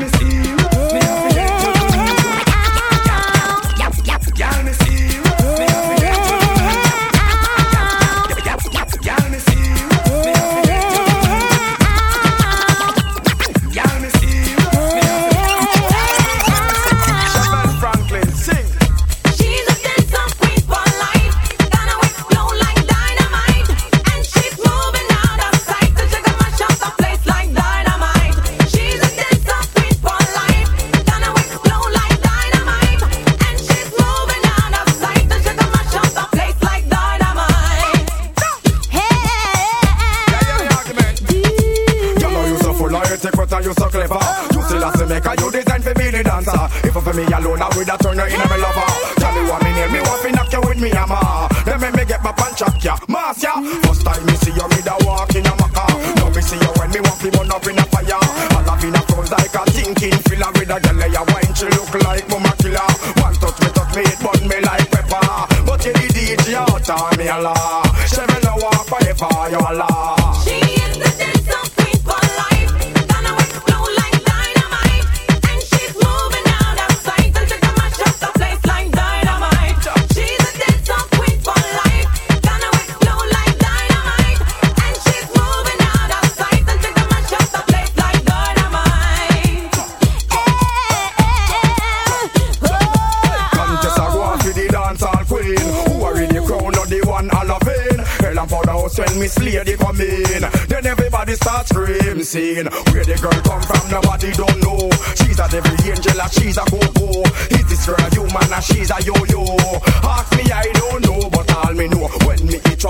me see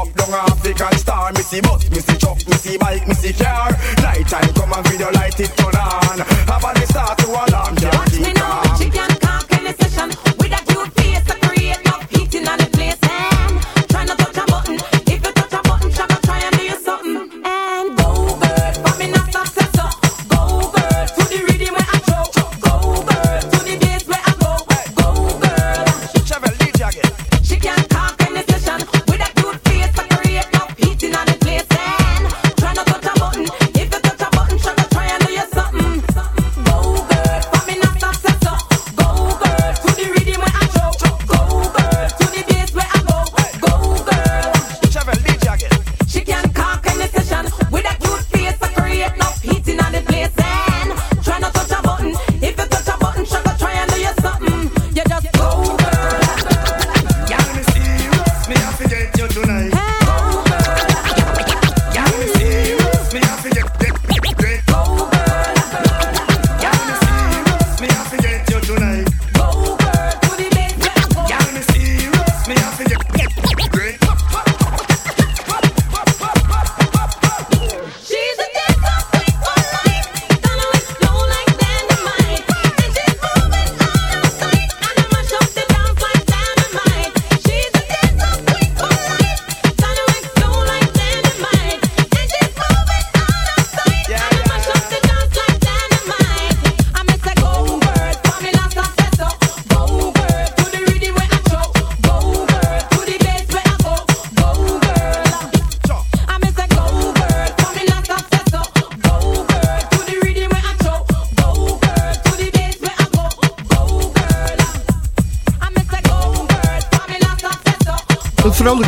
up down, African star. Missy bus, Missy see truck, me bike, Missy car. Night time come and video light it turn on. Have a start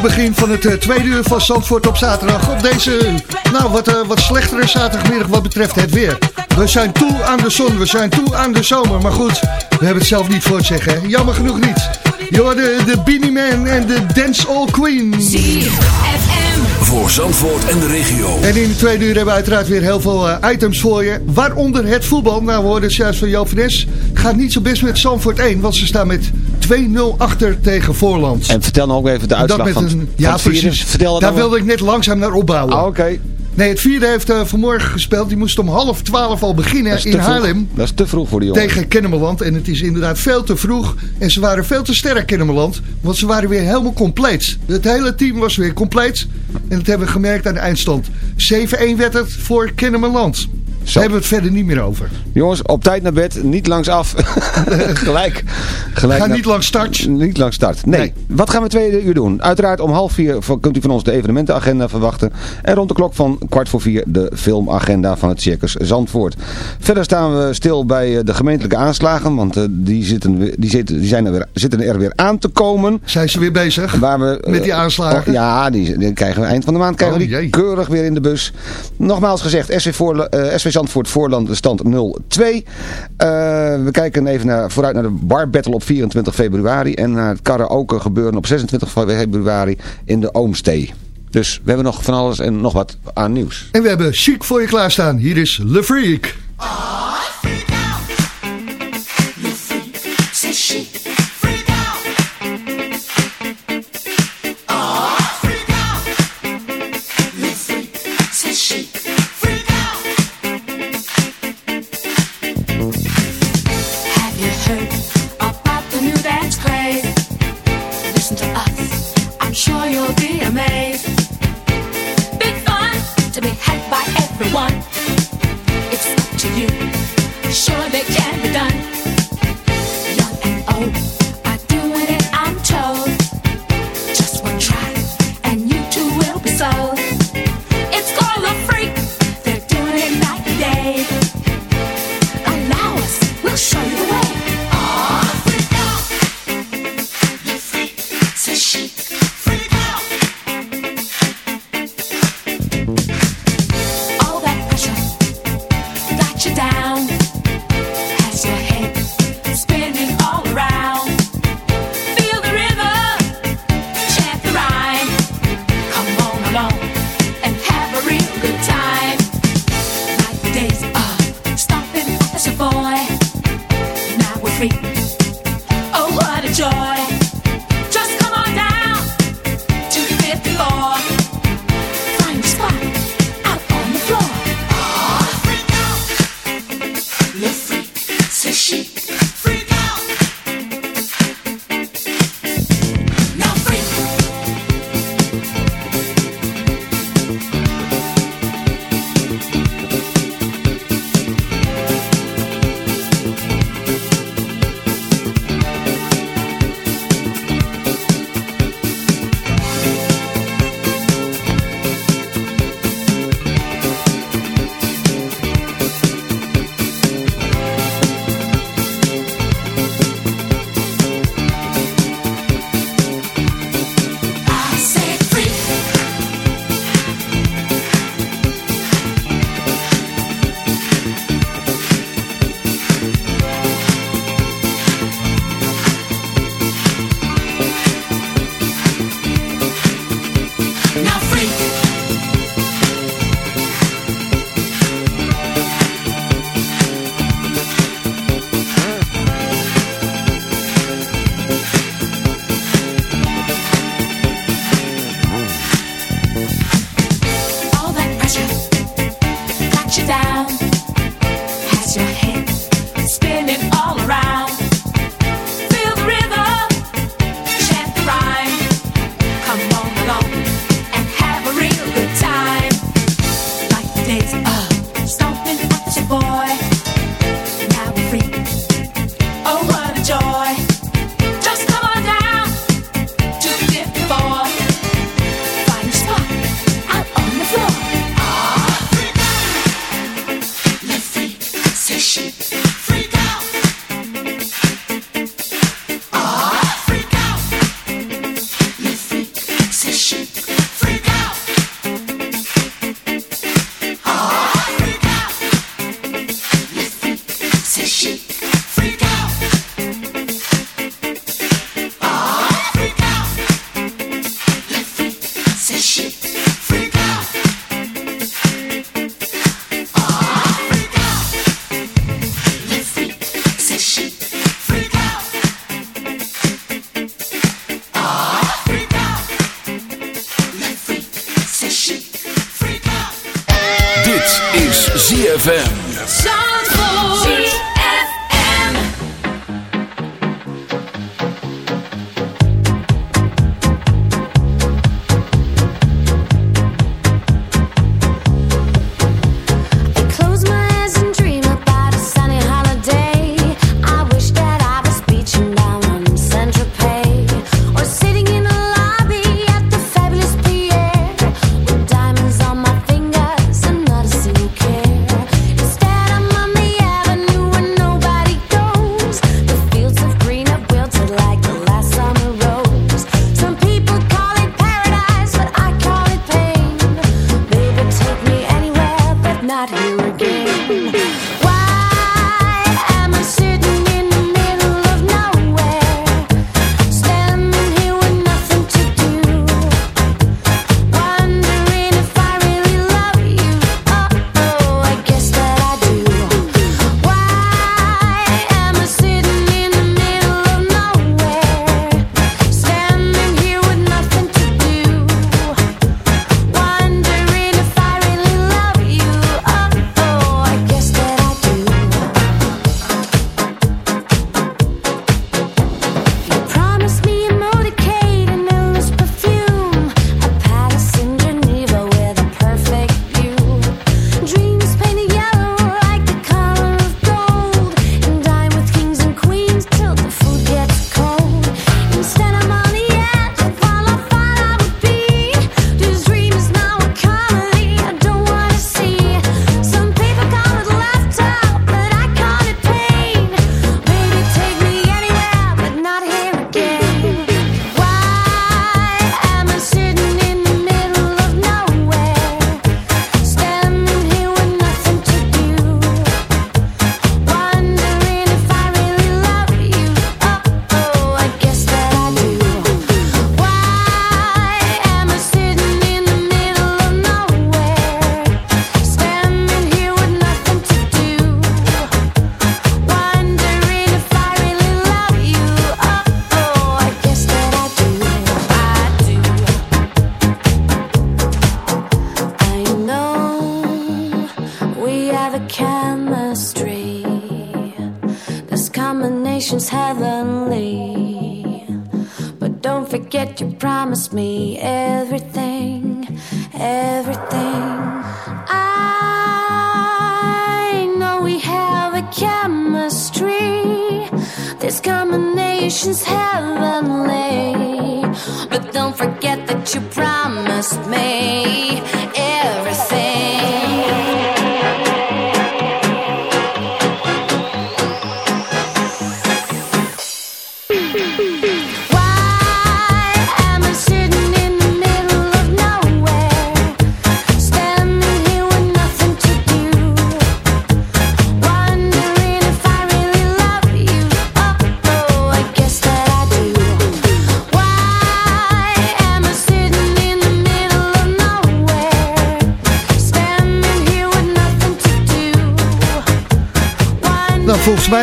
begin van het uh, tweede uur van Zandvoort op zaterdag. Op deze, nou, wat, uh, wat slechtere zaterdagmiddag wat betreft het weer. We zijn toe aan de zon, we zijn toe aan de zomer. Maar goed, we hebben het zelf niet voor het zeggen. Jammer genoeg niet. Je de, de Beanie Man en de Dance All Queen. Voor Zandvoort en de regio. En in de tweede uur hebben we uiteraard weer heel veel uh, items voor je. Waaronder het voetbal. Nou, we hoorden het juist van Joop van Gaat niet zo best met Zandvoort 1, want ze staan met 2-0 achter tegen Voorland. En vertel nou ook even de uitslag van, een, Ja, precies. Vertel Daar wilde ik net langzaam naar opbouwen. Ah, oké. Nee, het vierde heeft uh, vanmorgen gespeeld. Die moest om half twaalf al beginnen in Haarlem. Dat is te vroeg voor die jongen. Tegen Kennemerland. En het is inderdaad veel te vroeg. En ze waren veel te sterk, Kennemerland. Want ze waren weer helemaal compleet. Het hele team was weer compleet. En dat hebben we gemerkt aan de eindstand. 7-1 werd het voor Kennemerland. Zo. hebben we het verder niet meer over. Jongens, op tijd naar bed, niet langs af. gelijk. gelijk Ga niet langs start. Niet langs start. Nee. Wat gaan we twee uur doen? Uiteraard om half vier kunt u van ons de evenementenagenda verwachten. En rond de klok van kwart voor vier de filmagenda van het Circus Zandvoort. Verder staan we stil bij eh, de gemeentelijke aanslagen. Want uh, die, zitten, die, zitten, die zijn er weer, zitten er weer aan te komen. Zijn ze weer bezig? Waar we, met die aanslagen? Oh, ja, die, die, krijgen we eind van de maand krijgen we oh, die keurig weer in de bus. Nogmaals gezegd, SV, voor, uh, SV Zandvoort voorland stand 0-2. we kijken even naar, vooruit naar de bar battle op 24 februari. En naar het karaoke gebeuren op 26 februari in de Oomstee. Dus we hebben nog van alles en nog wat aan nieuws. En we hebben Chic voor je klaarstaan. Hier is Le Freak. ZFM.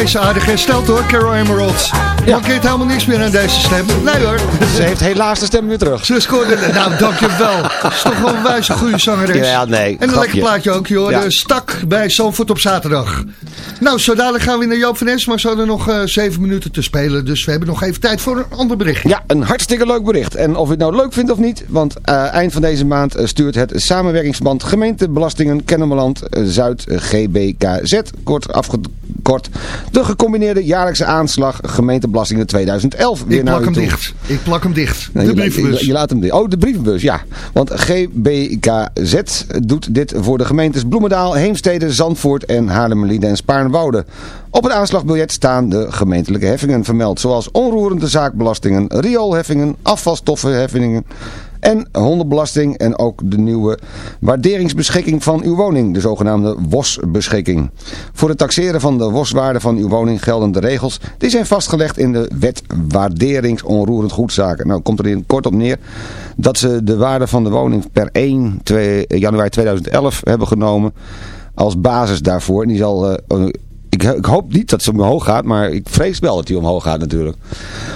Is aardig hersteld hoor, Carol Emerald. Ja. Mankeert helemaal niks meer aan deze stem. Nee hoor. Ze heeft helaas de stem weer terug. Ze scoorde, nou dankjewel. Ze is toch wel een wijze goede zangeres. Ja, nee. En een lekker plaatje ook joh. De stak bij Zandvoort op zaterdag. Nou, zo dadelijk gaan we naar Joop van Es, maar zo er nog uh, zeven minuten te spelen. Dus we hebben nog even tijd voor een ander bericht. Ja, een hartstikke leuk bericht. En of u het nou leuk vindt of niet, want uh, eind van deze maand uh, stuurt het samenwerkingsband Gemeentebelastingen Kennemerland Zuid GBKZ, kort afgekort, de gecombineerde jaarlijkse aanslag Gemeentebelastingen 2011 weer Ik plak hem dicht. Ik plak hem dicht. de brievenbus. Je, je, laat hem dicht. Oh, de brievenbus, ja. Want GBKZ doet dit voor de gemeentes Bloemendaal, Heemstede, Zandvoort en Haarlemmerlieden en Spaarnwoude. Op het aanslagbiljet staan de gemeentelijke heffingen vermeld, zoals onroerende zaakbelastingen, rioolheffingen, afvalstoffenheffingen en hondenbelasting en ook de nieuwe waarderingsbeschikking van uw woning, de zogenaamde WOS-beschikking. Voor het taxeren van de WOS-waarde van uw woning gelden de regels die zijn vastgelegd in de wet waarderingsonroerend goedzaken. Nou komt er in kort op neer dat ze de waarde van de woning per 1 2, januari 2011 hebben genomen als basis daarvoor. En die zal uh, ik, ik, hoop niet dat ze omhoog gaat, maar ik vrees wel dat hij omhoog gaat natuurlijk.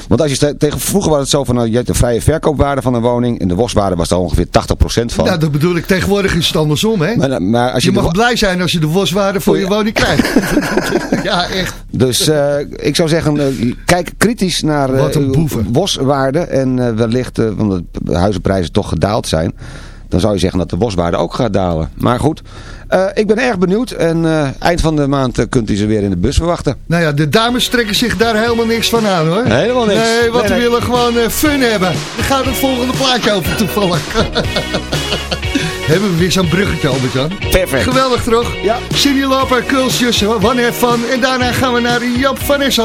Want als je tegen vroeger was het zo van, nou, je hebt de vrije verkoopwaarde van een woning. En de waswaarde was daar ongeveer 80% van. Ja, dat bedoel ik. Tegenwoordig is het andersom, hè? Maar, maar als je, je mag blij zijn als je de waswaarde voor je woning krijgt. ja, echt. Dus uh, ik zou zeggen, uh, kijk kritisch naar uh, waswaarde. En wellicht, want de huizenprijzen toch gedaald zijn dan zou je zeggen dat de boswaarde ook gaat dalen. Maar goed, uh, ik ben erg benieuwd. En uh, eind van de maand uh, kunt u ze weer in de bus verwachten. Nou ja, de dames trekken zich daar helemaal niks van aan hoor. Helemaal niks. Nee, want nee, we willen gewoon fun hebben. Dan gaat het volgende plaatje over toevallig. Hebben we weer zo'n bruggetje, Albert-Jan. Perfect. Geweldig toch? Ja. Cindy Lapper, Kulsjes, Wanneer van. En daarna gaan we naar Jap van Es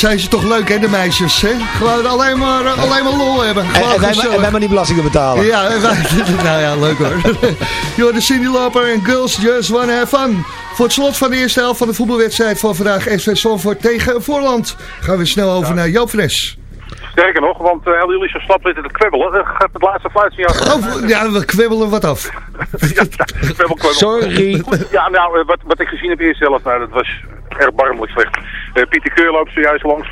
zijn ze toch leuk, hè, de meisjes, hè? Gewoon alleen maar, alleen maar lol hebben. En, en, wij, en, wij, maar die belastingen betalen. Ja, wij, nou ja, leuk hoor. Joh, de Cindy Loper en Girls Just Wanna Have Fun. Voor het slot van de eerste helft van de voetbalwedstrijd van vandaag SV Zandvoort tegen Voorland. Gaan we snel over naar Joop Fres. Sterker nog, want uh, jullie zo slap zitten te kwebbelen. Dan gaat het laatste fluit van jou. Oh, ja, we kwebbelen wat af. ja, kwebbel, kwebbel. Sorry. Ja, nou, eh, wat, wat ik gezien heb eerst zelf, nou, dat was erg barmelijk slecht. Uh, Pieter Keur loopt zojuist langs,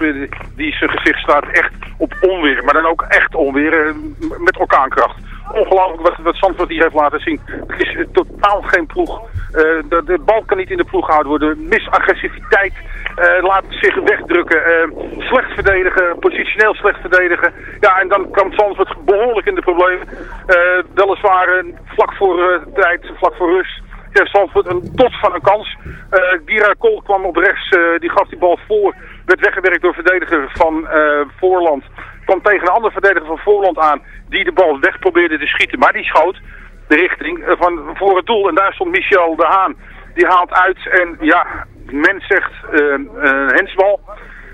die zijn gezicht staat echt op onweer. Maar dan ook echt onweer, met orkaankracht ongelooflijk wat, wat Zandvoort hier heeft laten zien. Het is totaal geen ploeg. de, de, bal kan niet in de ploeg gehouden worden. Misagressiviteit laat zich wegdrukken. Slecht verdedigen, positioneel slecht verdedigen. Ja, en dan kwam Zandvoort behoorlijk in de problemen. Weliswaar vlak voor tijd, vlak voor rust. Ja, Zandvoort een tot van een kans. Gira Kool kwam op rechts, die gaf die bal voor. Werd weggewerkt door verdediger van Voorland. Kwam tegen een andere verdediger van Voorland aan. Die de bal weg probeerde te schieten. Maar die schoot de richting van voor het doel. En daar stond Michel de Haan. Die haalt uit en ja, men zegt uh, uh, hensbal.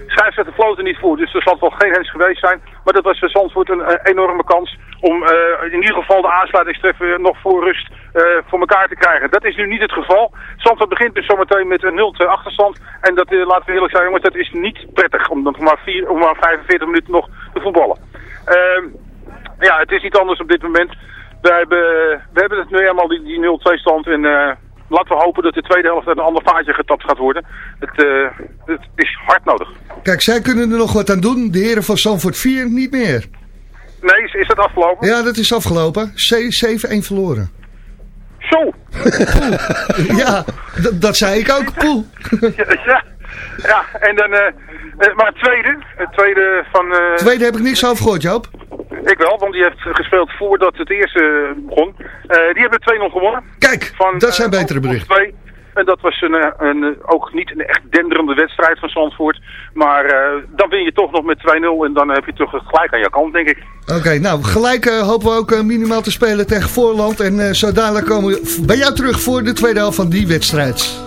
Schrijft de floot er niet voor, dus er zal wel geen hens geweest zijn. Maar dat was voor Zandvoort een uh, enorme kans om uh, in ieder geval de aansluitingstreffen nog voor rust uh, voor elkaar te krijgen. Dat is nu niet het geval. Zandvoort begint dus zometeen met een 0-2 achterstand. En dat, laten we eerlijk zijn jongens, dat is niet prettig om dan maar, vier, om maar 45 minuten nog te voetballen. Ehm, ja, het is niet anders op dit moment. We hebben, we hebben het nu helemaal die, die 0-2 stand en laten we hopen dat de tweede helft een ander vaartje getapt gaat worden. Het, uh, het, is hard nodig. Kijk, zij kunnen er nog wat aan doen. De heren van Sanford 4 niet meer. Nee, is, is dat afgelopen? Ja, dat is afgelopen. 7-1 verloren. Zo! ja, dat zei ik ook. Poel. ja, ja, en dan... Uh, maar het tweede, het tweede van... Uh, tweede heb ik niks over gehoord, Joop. Ik wel, want die heeft gespeeld voordat het eerste begon. Uh, die hebben 2-0 gewonnen. Kijk, van, dat zijn uh, betere berichten. En dat was een, een, ook niet een echt denderende wedstrijd van Zandvoort. Maar uh, dan win je toch nog met 2-0 en dan heb je toch gelijk aan je kant, denk ik. Oké, okay, nou, gelijk uh, hopen we ook uh, minimaal te spelen tegen Voorland. En zo dadelijk komen we bij jou terug voor de tweede helft van die wedstrijd.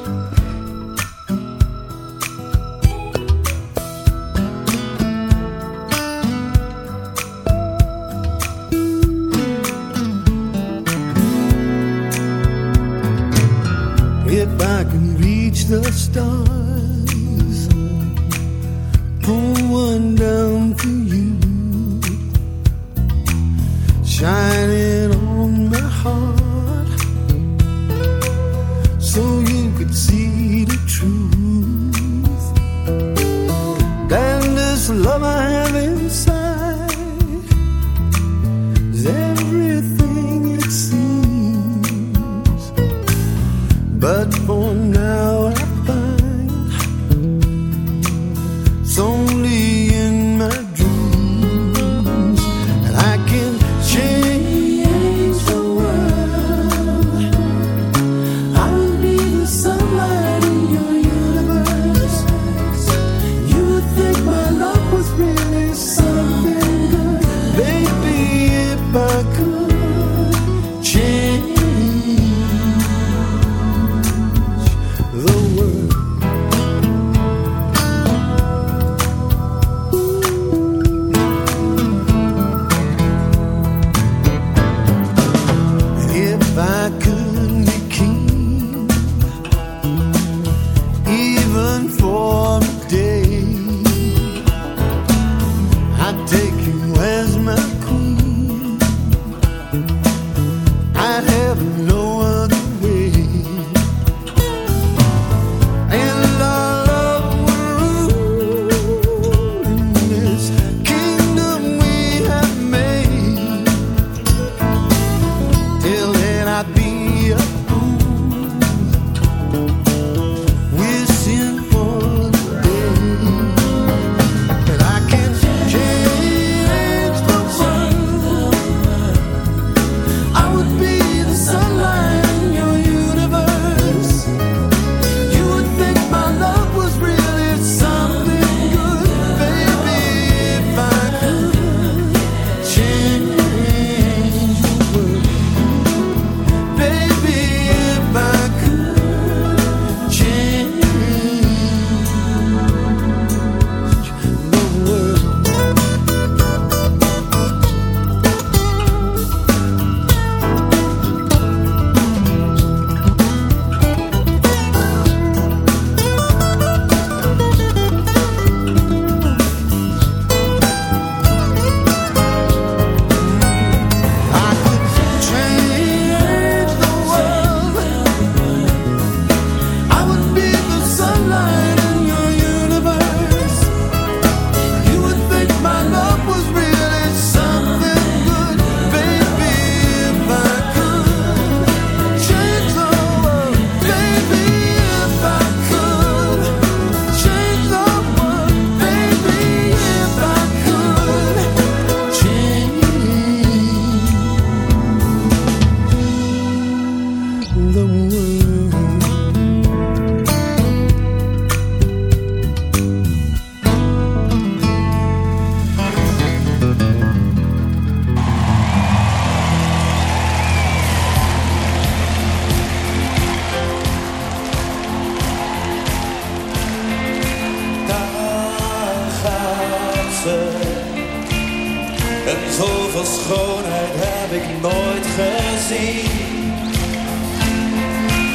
Zoveel schoonheid heb ik nooit gezien.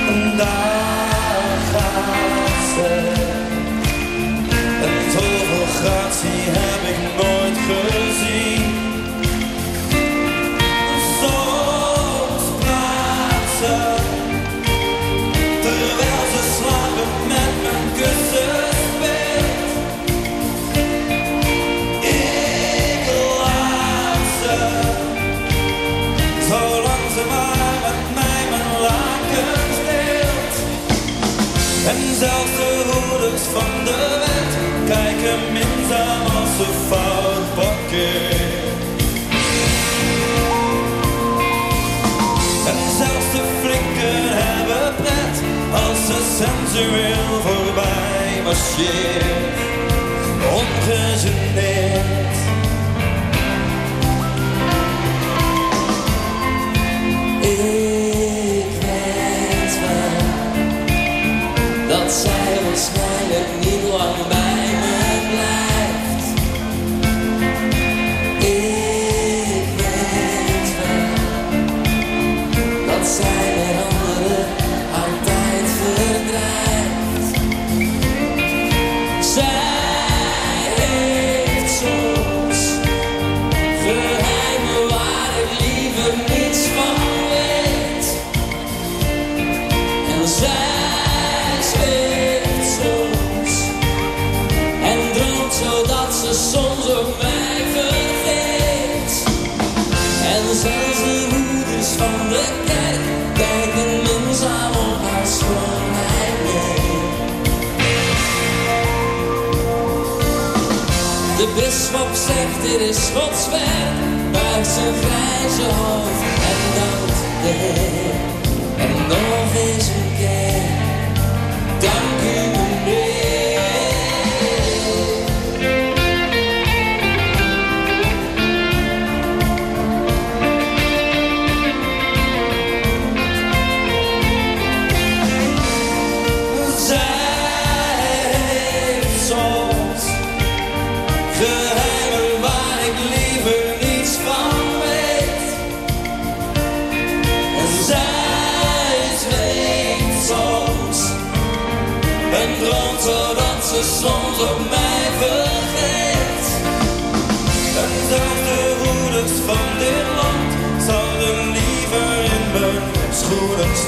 En daar Ongegeneerd. Dit is Gods werk, buigt zijn grijze hoofd en dankt de Heer. En nog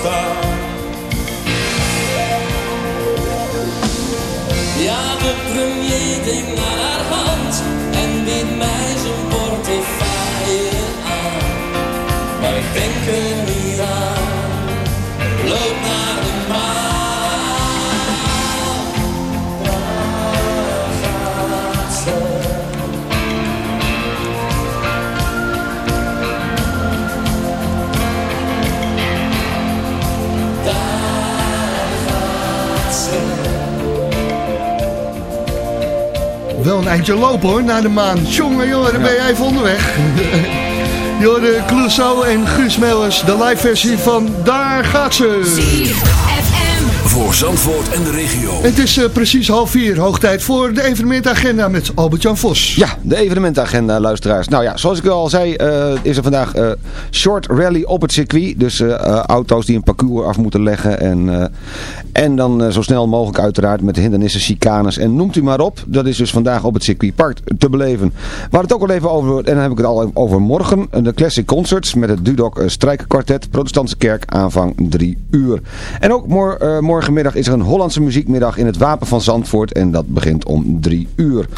staan. Ja, de premier denkt naar haar Wel een eindje lopen hoor, naar de maan. Jongen, jongen, dan ben jij even onderweg. Jorde Clouseau en Guus Mellers, de live versie van Daar gaat ze. Voor Zandvoort en de regio. Het is eh, precies half vier, hoog tijd voor de evenementagenda met Albert-Jan Vos. Ja, de evenementagenda, luisteraars. Nou ja, zoals ik al zei, eh, is er vandaag eh, short rally op het circuit. Dus auto's die een parcours af moeten leggen. En, eh, en dan zo snel mogelijk uiteraard met hindernissen, chicanes en noemt u maar op. Dat is dus vandaag op het circuitpark te beleven. We hadden het ook al even over, en dan heb ik het al over morgen. De Classic Concerts met het Dudok Strijkenkwartet. Protestantse Kerk, aanvang 3 uur. En ook mor eh, morgenmiddag is er een Hollandse muziekmiddag in het Wapen van Zandvoort. En dat begint om 3 uur.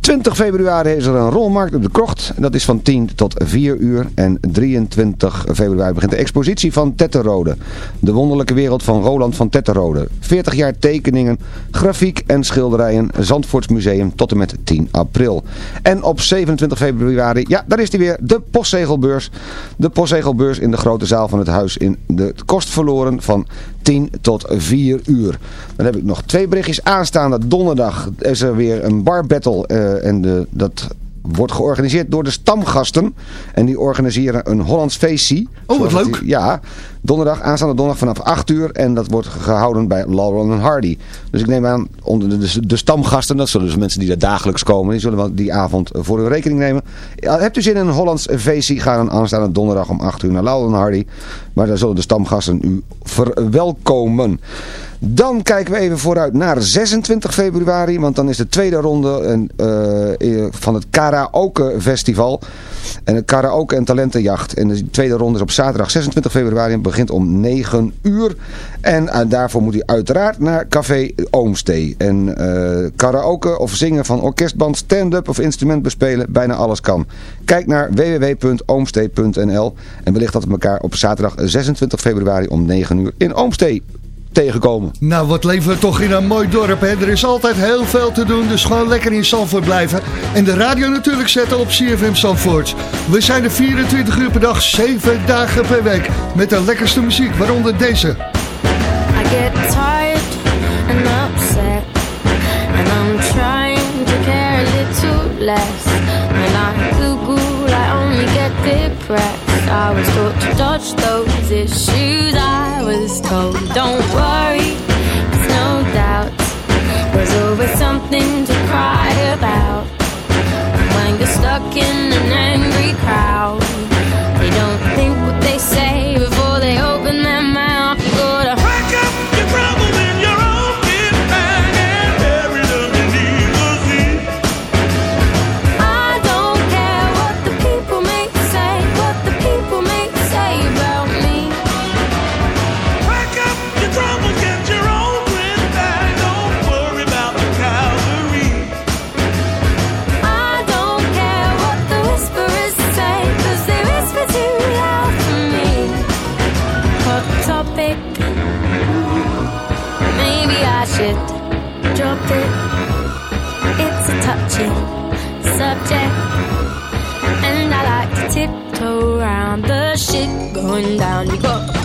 20 februari is er een rolmarkt op de Krocht. Dat is van 10 tot 4 uur. En 23 februari begint de expositie van Tetterode. De wonderlijke wereld van Roland van Tetterode. 40 jaar tekeningen, grafiek en schilderijen. Zandvoorts Museum tot en met 10 april. En op 27 februari, ja, daar is die weer, de postzegelbeurs. De postzegelbeurs in de grote zaal van het huis in de kost verloren van 10 tot 4 uur. Dan heb ik nog twee berichtjes aanstaande. Donderdag is er weer een bar battle. eh, en de, dat wordt georganiseerd door de stamgasten. En die organiseren een Hollands feestje. Oh, wat leuk. ja, donderdag, aanstaande donderdag vanaf 8 uur. En dat wordt gehouden bij Laurel en Hardy. Dus ik neem aan, onder de, de, stamgasten, dat zullen dus mensen die daar dagelijks komen. Die zullen wel die avond voor hun rekening nemen. Ja, hebt u zin in een Hollands feestje? Ga dan aanstaande donderdag om 8 uur naar Laurel en Hardy. Maar daar zullen de stamgasten u verwelkomen. Dan kijken we even vooruit naar 26 februari, want dan is de tweede ronde uh, van het Karaoke Festival. En het Karaoke en Talentenjacht. En de tweede ronde is op zaterdag 26 februari en begint om 9 uur. En uh, daarvoor moet u uiteraard naar Café Oomstee. En uh, karaoke of zingen van orkestband, stand-up of instrument bespelen, bijna alles kan. Kijk naar www.oomstee.nl en wellicht dat we elkaar op zaterdag 26 februari om 9 uur in Oomstee tegenkomen. Nou, wat leven we toch in een mooi dorp, hè? Er is altijd heel veel te doen, dus gewoon lekker in Zandvoort blijven. En de radio natuurlijk zetten op CFM Zandvoort. We zijn er 24 uur per dag, 7 dagen per week. Met de lekkerste muziek, waaronder deze. I get tired and upset. And I'm trying to care a little less. And I Google, I only get depressed. I was taught to dodge those issues. I was told, don't worry, there's no doubt. There's always something to cry about. When you're stuck in an angry crowd, going down. We go.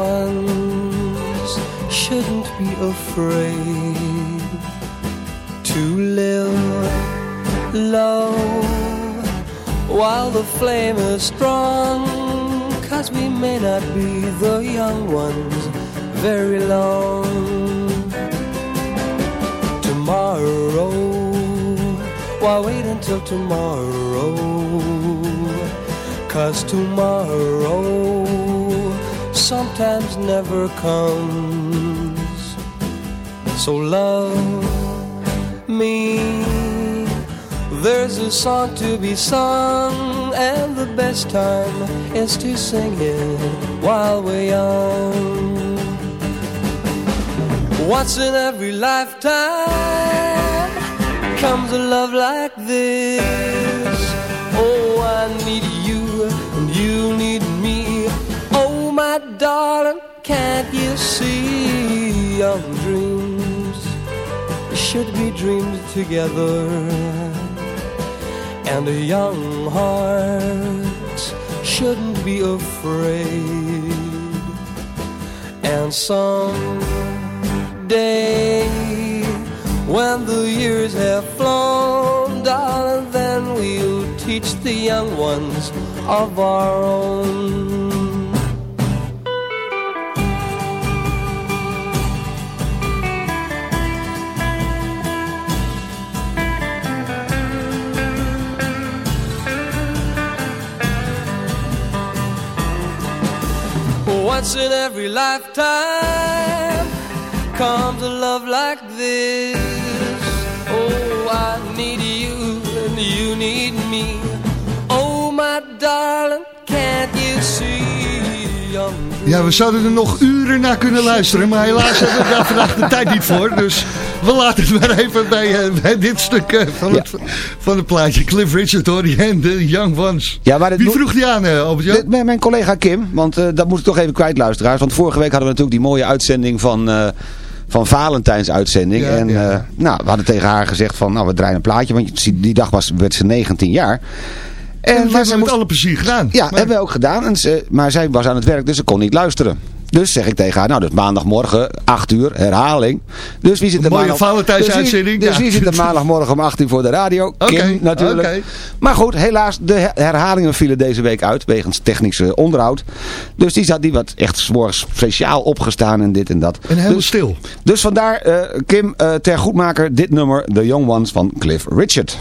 Ones shouldn't be afraid to live low while the flame is strong. Cause we may not be the young ones very long tomorrow. Why wait until tomorrow? Cause tomorrow sometimes never comes. So love me. There's a song to be sung, and the best time is to sing it while we're young. Once in every lifetime comes a love like this. Oh, I need you, darling, can't you see young dreams should be dreamed together? And a young heart shouldn't be afraid. And someday, when the years have flown, darling, then we'll teach the young ones of our own. Once in every lifetime comes a love like this. Oh, I need you and you need me. Oh, my darling, can't you see? Ja, we zouden er nog uren naar kunnen luisteren, maar helaas hebben we daar vandaag de tijd niet voor. Dus we laten het maar even bij, eh, bij dit stuk eh, van, het, van het plaatje. Cliff Richard hoor, en de Young Ones. Ja, maar Wie vroeg die aan, uh, Albert-Jan? Dit- Mijn, mijn collega Kim, want eh, dat moet ik toch even kwijt luisteraars. Want vorige week hadden we natuurlijk die mooie uitzending van, van Valentijns uitzending. Ja, en ja. nou, we hadden tegen haar gezegd van nou we draaien een plaatje. Want die dag was, werd ze 19 jaar. En dat maar hebben ze we moest- met alle plezier gedaan. Ja, Maar- hebben we ook gedaan. En ze, maar zij was aan het werk, dus ze kon niet luisteren. Dus zeg ik tegen haar, nou dus maandagmorgen, 8 uur, herhaling. Dus wie zit er Mooie. Valentijnsuitzending, Dus, wie, dus ja. wie zit er maandagmorgen om 8 uur voor de radio? Oké, Kim natuurlijk. Maar goed, helaas, de her- herhalingen vielen deze week uit wegens technische onderhoud. Dus die, zat, die wat echt 's morgens speciaal opgestaan en dit en dat. En helemaal dus, stil. dus vandaar, eh, Kim, eh, ter goedmaker, dit nummer, The Young Ones van Cliff Richard.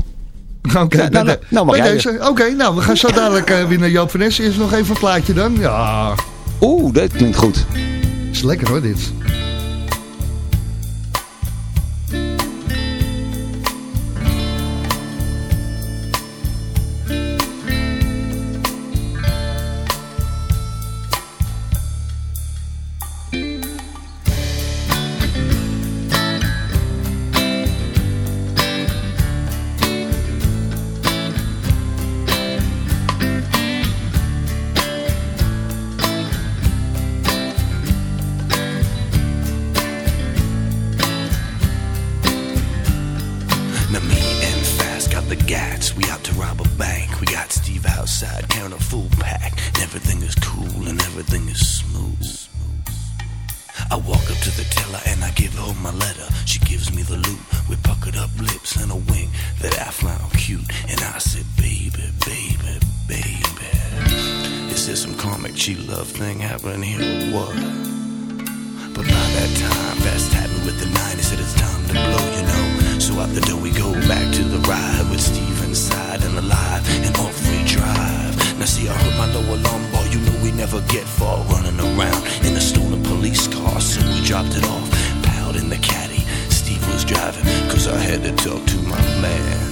Oké, nou, nou, nou mag jij deze. Oké, nou, we gaan zo dadelijk eh, weer naar Joop van. Eerst nog even een plaatje dan. Ja, Oeh, dit klinkt goed. is lekker hoor, dit. I walk up to the teller and I give her my letter. She gives me the loot with puckered up lips and a wink that I found cute. And I said, baby, baby, baby. Is there some comic cheat love thing happening here or what? But by that time, Fast tapped with the nine. He said it's time to blow, you know. So out the door we go back to the ride with Steve inside and alive and off we drive. Now see, I heard my lower lumbar. You know we never get far running around in a stolen police car. So we dropped it off, piled in the caddy. Steve was driving, cause I had to talk to my man.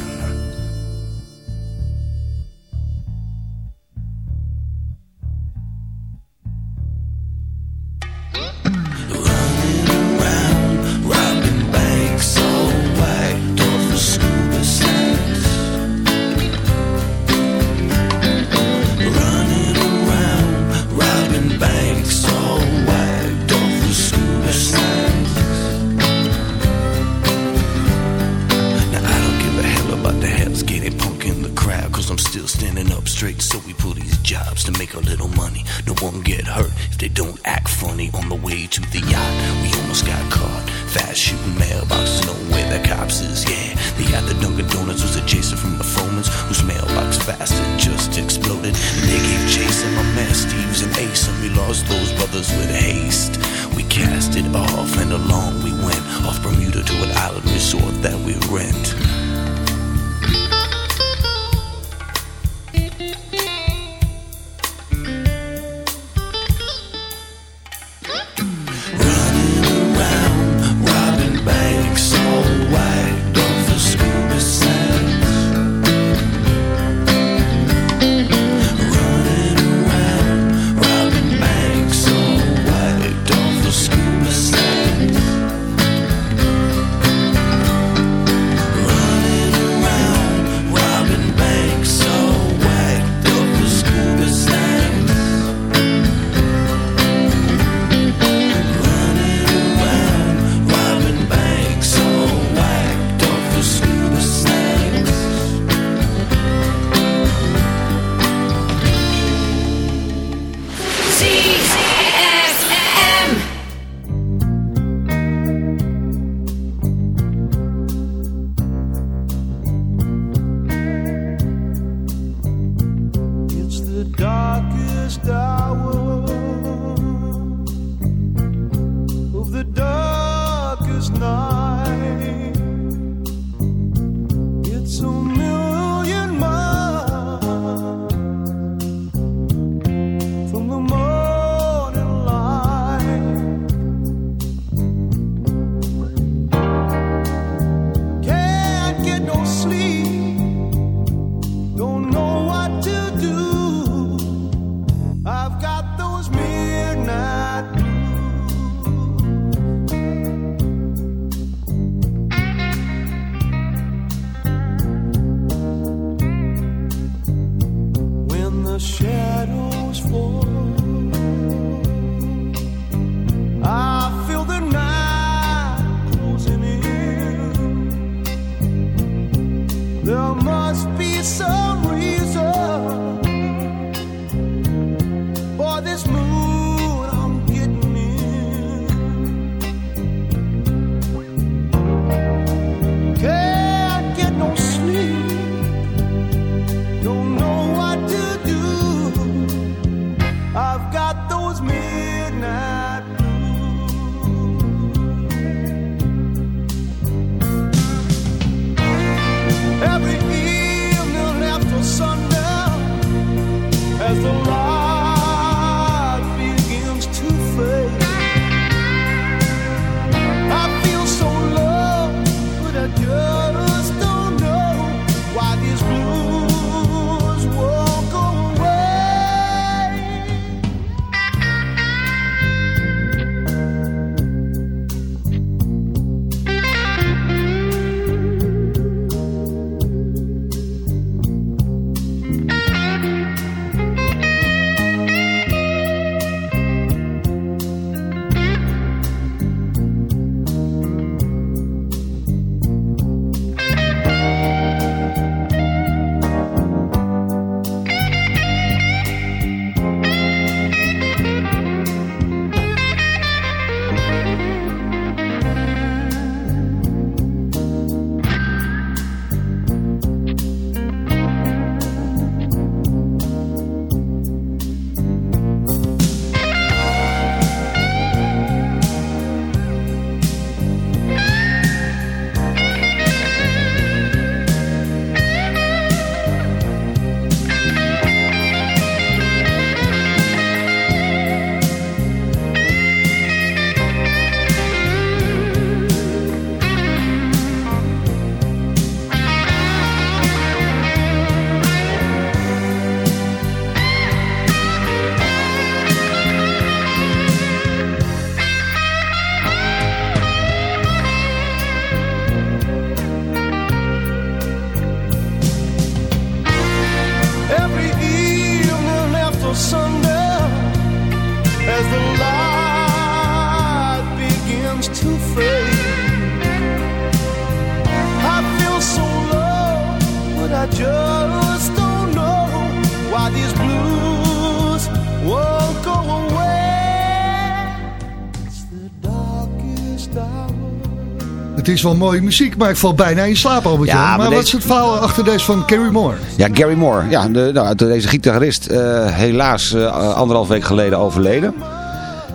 Is wel mooie muziek, maar ik val bijna in slaap, albert Ja, maar maar, wat is het verhaal achter deze van Carrie Moore? Ja, Gary Moore. Ja, de, nou, deze gitarist eh, helaas eh, anderhalf week geleden overleden.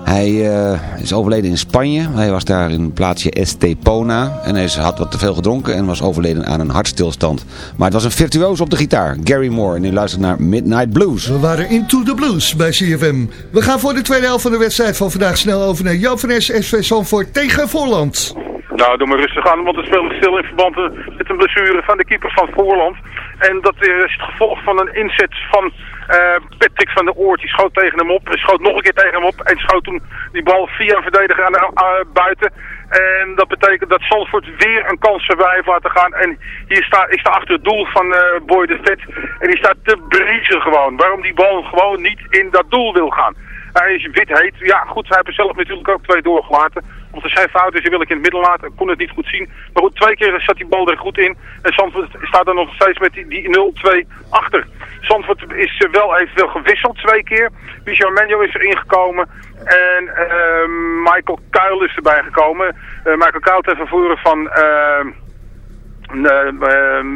Hij eh, is overleden in Spanje. Hij was daar in het plaatsje Estepona. En hij had wat te veel gedronken en was overleden aan een hartstilstand. Maar het was een virtuoos op de gitaar. Gary Moore. En u luistert naar Midnight Blues. We waren into the blues bij CFM. We gaan voor de tweede helft van de wedstrijd van vandaag snel over naar Joop van SV Zandvoort tegen Voorland. Nou, doe maar rustig aan, want het speelt stil in verband eh, met een blessure van de keeper van Voorland. En dat is het gevolg van een inzet van eh, Patrick van der Oort. Die schoot tegen hem op, schoot nog een keer tegen hem op en schoot toen die bal via een verdediger aan de, eh, buiten. En dat betekent dat Zandvoort weer een kans erbij heeft laten gaan. En hier sta, ik sta achter het doel van eh, Boy de Vet. En die staat te briezen gewoon. Waarom die bal gewoon niet in dat doel wil gaan. Hij is wit heet. Ja goed, hij heeft er zelf natuurlijk ook twee doorgelaten. Of er zijn fouten die wil ik in het midden laten. Ik kon het niet goed zien. Maar goed, twee keer zat die bal er goed in. En Zandvoort staat er nog steeds met die, die 0-2 achter. Zandvoort is wel, wel gewisseld twee keer. Michel Menjo is er ingekomen. En eh, Michael Kuil is erbij gekomen. Eh, Michael Kuil ten vervoeren van... eh,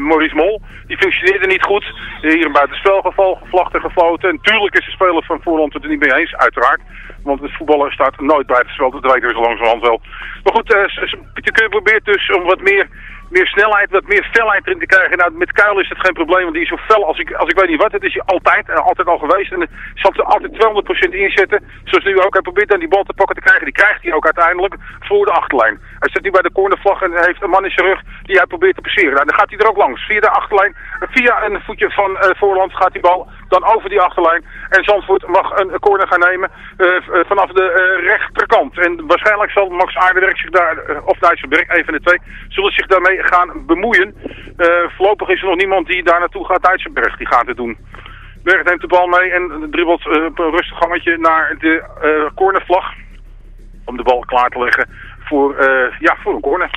Maurice Mol, die functioneerde niet goed. Hier een buitenspelgeval gevlacht en gefloten. En tuurlijk is de speler van Voorland het er niet mee eens, uiteraard. Want het voetballer staat nooit buitenspel, dat weten we zo langzamerhand wel. Maar goed, uh, Pieter Keur probeert dus om wat meer meer snelheid, wat meer felheid erin te krijgen. Nou, met Kuil is het geen probleem, want die is zo fel als ik, als ik weet niet wat. Het is hij altijd, altijd al geweest. En zal er altijd 200% inzetten. Zoals nu ook. Hij probeert dan die bal te pakken te krijgen. Die krijgt hij ook uiteindelijk voor de achterlijn. Hij zit nu bij de cornervlag en heeft een man in zijn rug die hij probeert te passeren. Nou, dan gaat hij er ook langs. Via de achterlijn, via een voetje van uh, voorland gaat die bal dan over die achterlijn. En Zandvoort mag een corner gaan nemen uh, vanaf de uh, rechterkant. En waarschijnlijk zal Max Aardenwerk zich daar, of Dijsselberg, een van de twee, zullen zich daarmee gaan bemoeien. voorlopig is er nog niemand die daar naartoe gaat, Dijsselberg, die gaat het doen. Berg neemt de bal mee en dribbelt op een rustig gangetje naar de cornervlag. Om de bal klaar te leggen voor, ja, voor een corner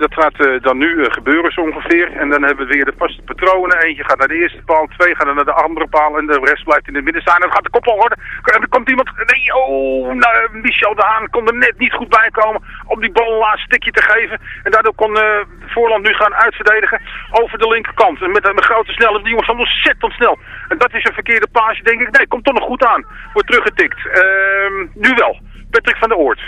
dat gaat uh, dan nu uh, gebeuren zo ongeveer. En dan hebben we weer de vaste patronen. Eentje gaat naar de eerste paal, twee gaan naar de andere paal en de rest blijft in het midden staan. En dan gaat de koppel worden. En er komt iemand, nee, oh, nou, Michel de Haan kon er net niet goed bij komen om die bal een laatste stikje te geven. En daardoor kon uh, Voorland nu gaan uitverdedigen over de linkerkant. En met een grote snelheid, die jongens zijn ontzettend snel. En dat is een verkeerde paasje, denk ik. Nee, komt toch nog goed aan. Wordt teruggetikt. Ehm, nu wel. Patrick van der Oort.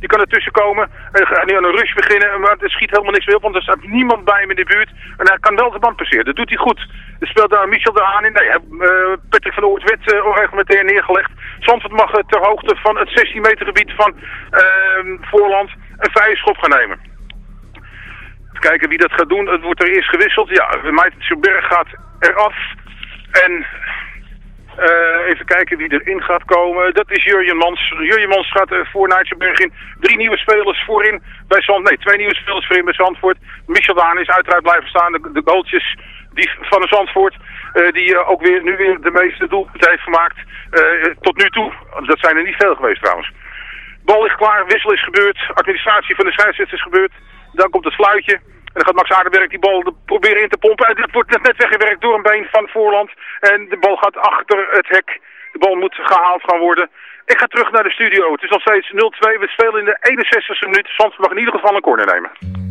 Die kan ertussen komen en gaat nu aan een rush beginnen. Maar het schiet helemaal niks meer op, want er staat niemand bij hem in de buurt. En hij kan wel de band passeren. Dat doet hij goed. Er speelt daar Michel de Haan in. Nee, uh, Patrick van Oort werd uh, neergelegd. Zandvoort mag uh, ter hoogte van het 16 meter gebied van ehm, Voorland een vrije schop gaan nemen. Even kijken wie dat gaat doen. Het wordt er eerst gewisseld. Ja, Maarten Berg gaat eraf. En uh, even kijken wie erin gaat komen. Dat is Jurjen Mans. Jurjen Mans gaat uh, voor Nijtsenberg in. Drie nieuwe spelers voorin bij Zand. Nee, twee nieuwe spelers voorin bij Zandvoort. Michel Daan is uiteraard blijven staan. De, goaltjes die van de Zandvoort. Uh, die ook weer, nu weer de meeste doelpunten heeft gemaakt. tot nu toe. Dat zijn er niet veel geweest trouwens. Bal ligt klaar. Wissel is gebeurd. Administratie van de scheidsrechter is gebeurd. Dan komt het fluitje. En dan gaat Max Aardenberg die bal proberen in te pompen. En dat wordt net weggewerkt door een been van Voorland. En de bal gaat achter het hek. De bal moet gehaald gaan worden. Ik ga terug naar de studio. Het is nog steeds 0-2. We spelen in de 61ste minuut. Zand mag in ieder geval een corner nemen.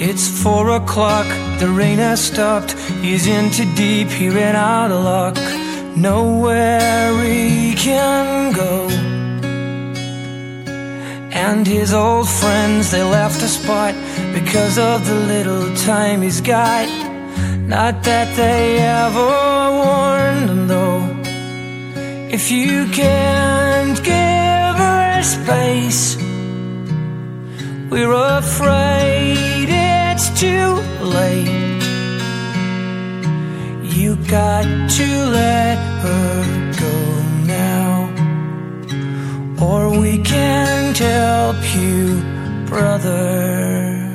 It's four o'clock, the rain has stopped. He's in too deep, he ran out of luck. Nowhere he can go. And his old friends, they left the spot because of the little time he's got. Not that they ever warned him though. If you can't give her space, we're afraid it's too late. You got to let her go now, or we can't help you, brother.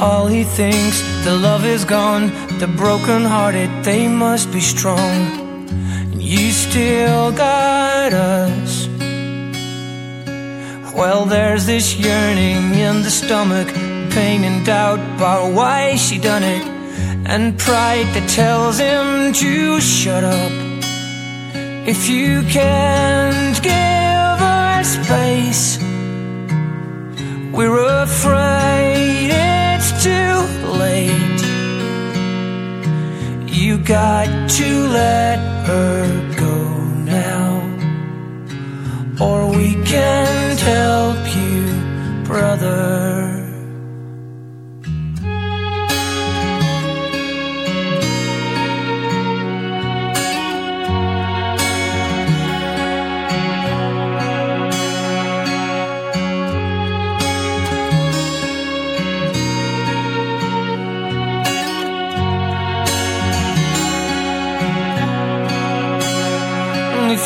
All he thinks, the love is gone. The broken hearted, they must be strong. And you still got us. Well, there's this yearning in the stomach, pain and doubt about why she done it, and pride that tells him to shut up. If you can't give her space, we're afraid too late. You got to let her go now, or we can't help you, brother.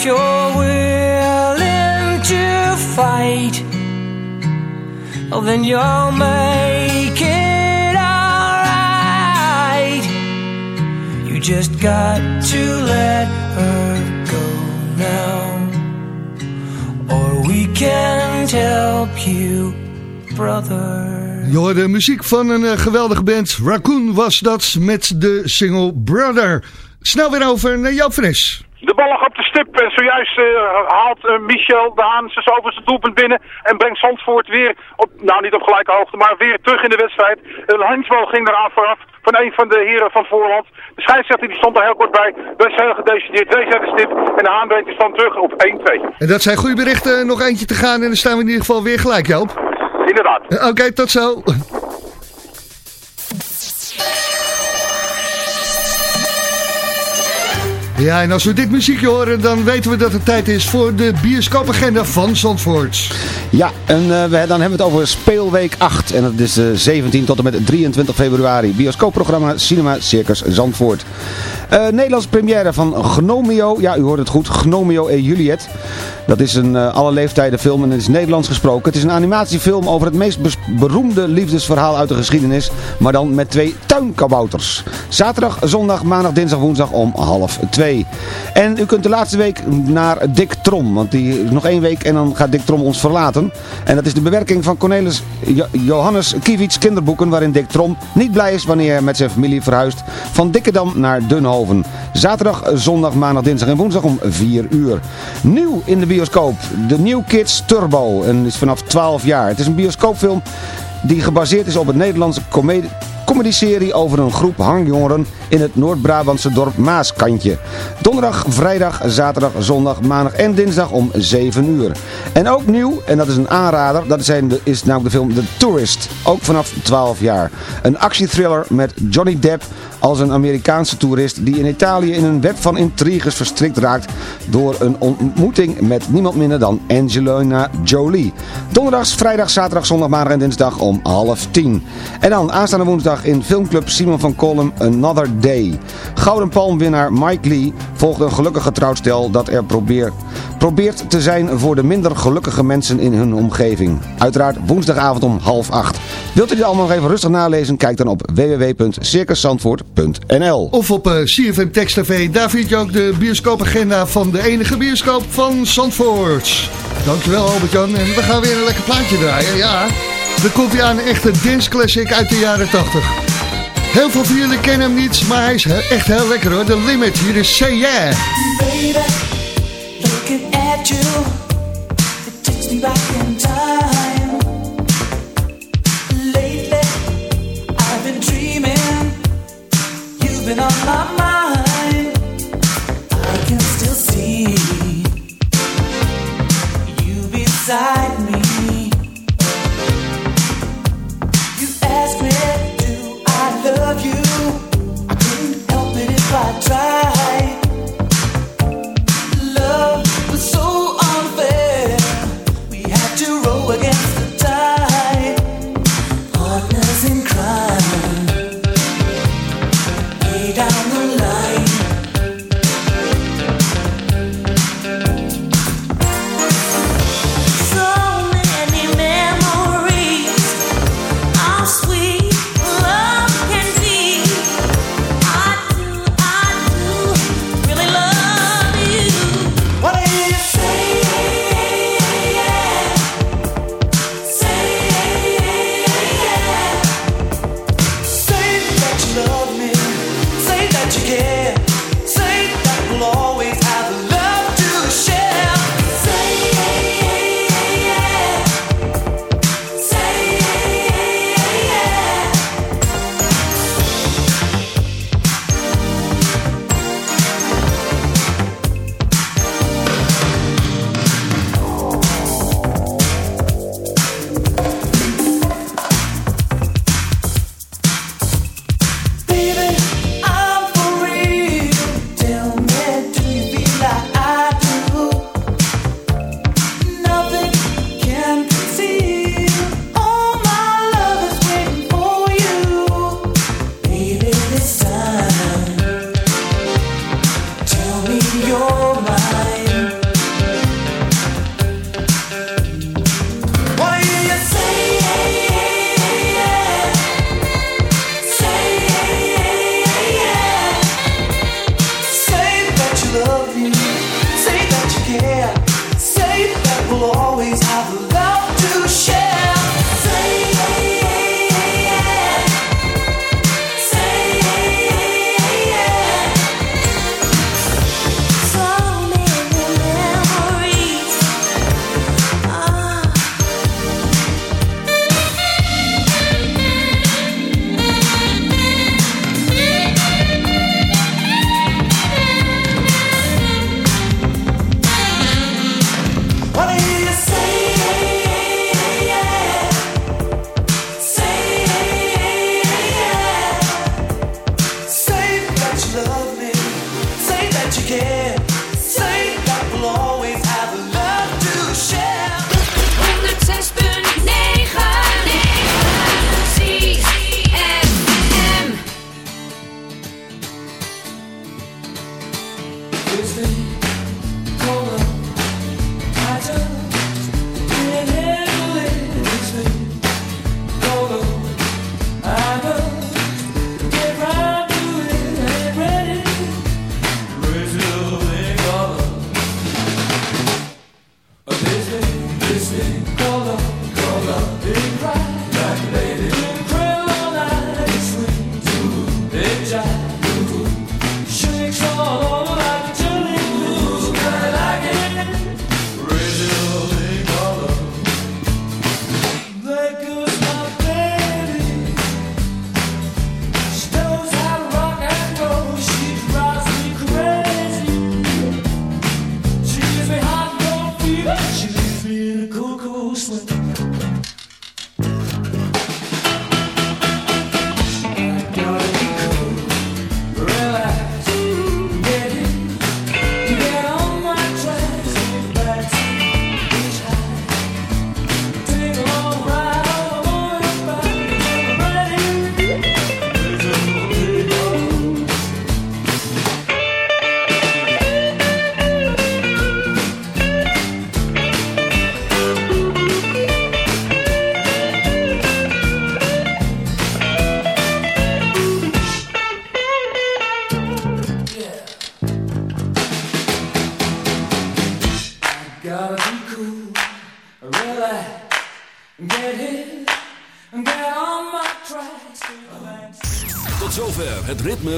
If you're willing to fight, oh, then you'll make it alright. You just got to let her go now, can't help you, brother. Je hoorde muziek van een uh, geweldige band. Raccoon was dat met de single Brother. Snel weer over naar Joop Fris. De bal lag op de stip en zojuist uh, haalt uh, Michel de Haan zijn zoveelste doelpunt binnen en brengt Zandvoort weer op, nou niet op gelijke hoogte, maar weer terug in de wedstrijd. Een handsbal ging eraan vooraf van een van de heren van Voorland. De scheidsrechter die stond daar heel kort bij. We zijn gedecideerd, deze zijn de stip en de Haan brengt de stand terug op 1-2. En dat zijn goede berichten, nog eentje te gaan en dan staan we in ieder geval weer gelijk Joop. Inderdaad. Oké, okay, tot zo. Ja, en als we dit muziekje horen, dan weten we dat het tijd is voor de bioscoopagenda van Zandvoort. Ja, en uh, we, dan hebben we het over Speelweek 8. En dat is uh, 17 tot en met 23 februari. Bioscoopprogramma Cinema Circus Zandvoort. Uh, Nederlandse première van Gnomio. Ja, u hoort het goed. Gnomio en Juliet. Dat is een uh, alle leeftijden film en het is Nederlands gesproken. Het is een animatiefilm over het meest beroemde liefdesverhaal uit de geschiedenis. Maar dan met twee tuinkabouters. Zaterdag, zondag, maandag, dinsdag, woensdag om half twee. En u kunt de laatste week naar Dick Trom. Want die is nog één week en dan gaat Dick Trom ons verlaten. En dat is de bewerking van Cornelis jo Johannes Kiewits kinderboeken. Waarin Dick Trom niet blij is wanneer hij met zijn familie verhuist van Dikkedam naar Dunhoven. Zaterdag, zondag, maandag, dinsdag en woensdag om 4 uur. Nieuw in de bioscoop. De New Kids Turbo. En is vanaf 12 jaar. Het is een bioscoopfilm die gebaseerd is op het Nederlandse comedie comedyserie over een groep hangjongeren in het Noord-Brabantse dorp Maaskantje. Donderdag, vrijdag, zaterdag, zondag, maandag en dinsdag om 7 uur. En ook nieuw, en dat is een aanrader, dat zijn de, is namelijk de film The Tourist. Ook vanaf 12 jaar. Een actiethriller met Johnny Depp als een Amerikaanse toerist die in Italië in een web van intriges verstrikt raakt door een ontmoeting met niemand minder dan Angelina Jolie. Donderdags, vrijdag, zaterdag, zondag, maandag en dinsdag om half tien. En dan aanstaande woensdag in filmclub Simon van Kolm Another Day. Gouden palmwinnaar Mike Lee volgt een gelukkige trouwstel dat er probeert, probeert te zijn voor de minder gelukkige mensen in hun omgeving. Uiteraard woensdagavond om half acht. Wilt u dit allemaal nog even rustig nalezen? Kijk dan op www.circuszandvoort.nl Of op uh, CFM Text TV. Daar vind je ook de bioscoopagenda van de enige bioscoop van Zandvoort. Dankjewel Albert-Jan. En we gaan weer een lekker plaatje draaien. Ja, er komt weer aan een echte dance classic uit de jaren 80. Heel veel van jullie kennen hem niet, maar hij is echt heel lekker hoor. The Limit, hier is Say Yeah. Baby, looking at you, it takes me back in time. Lately, I've been dreaming, you've been on my mind. I can still see you beside me. Love was so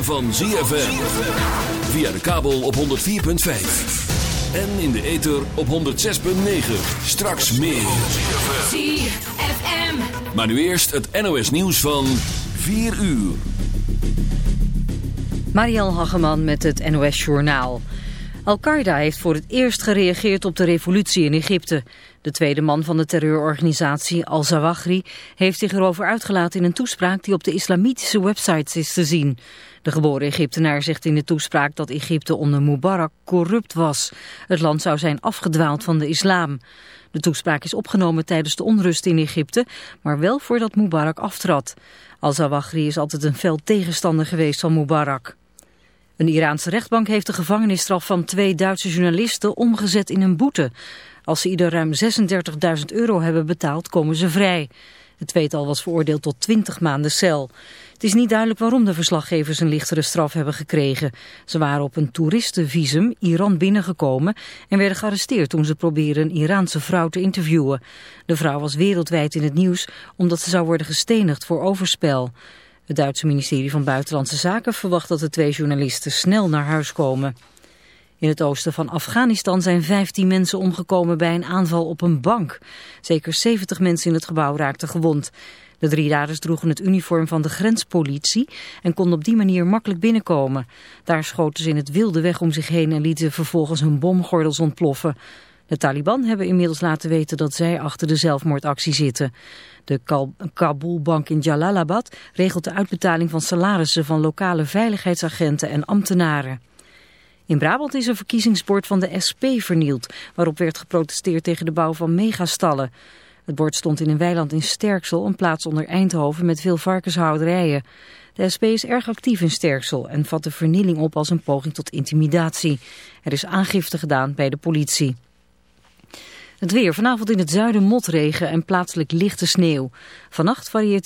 van ZFM. Via de kabel op 104.5. En in de ether op 106.9. Straks meer. ZFM. Maar nu eerst het NOS nieuws van 4 uur. Marielle Hageman met het NOS Journaal. Al-Qaeda heeft voor het eerst gereageerd op de revolutie in Egypte. De tweede man van de terreurorganisatie, Al-Zawahri, heeft zich erover uitgelaten in een toespraak die op de islamitische websites is te zien. De geboren Egyptenaar zegt in de toespraak dat Egypte onder Mubarak corrupt was. Het land zou zijn afgedwaald van de islam. De toespraak is opgenomen tijdens de onrust in Egypte, maar wel voordat Mubarak aftrad. Al-Zawahri is altijd een fel tegenstander geweest van Mubarak. Een Iraanse rechtbank heeft de gevangenisstraf van twee Duitse journalisten omgezet in een boete. Als ze ieder ruim 36.000 euro hebben betaald, komen ze vrij. Het tweetal was veroordeeld tot 20 maanden cel. Het is niet duidelijk waarom de verslaggevers een lichtere straf hebben gekregen. Ze waren op een toeristenvisum Iran binnengekomen en werden gearresteerd toen ze probeerden een Iraanse vrouw te interviewen. De vrouw was wereldwijd in het nieuws omdat ze zou worden gestenigd voor overspel. Het Duitse ministerie van Buitenlandse Zaken verwacht dat de twee journalisten snel naar huis komen. In het oosten van Afghanistan zijn 15 mensen omgekomen bij een aanval op een bank. Zeker 70 mensen in het gebouw raakten gewond. De drie daders droegen het uniform van de grenspolitie en konden op die manier makkelijk binnenkomen. Daar schoten ze in het wilde weg om zich heen en lieten vervolgens hun bomgordels ontploffen. De Taliban hebben inmiddels laten weten dat zij achter de zelfmoordactie zitten. De Kabulbank in Jalalabad regelt de uitbetaling van salarissen van lokale veiligheidsagenten en ambtenaren. In Brabant is een verkiezingsbord van de SP vernield, waarop werd geprotesteerd tegen de bouw van megastallen. Het bord stond in een weiland in Sterksel, een plaats onder Eindhoven met veel varkenshouderijen. De SP is erg actief in Sterksel en vat de vernieling op als een poging tot intimidatie. Er is aangifte gedaan bij de politie. Het weer. Vanavond in het zuiden motregen en plaatselijk lichte sneeuw. Vannacht varieert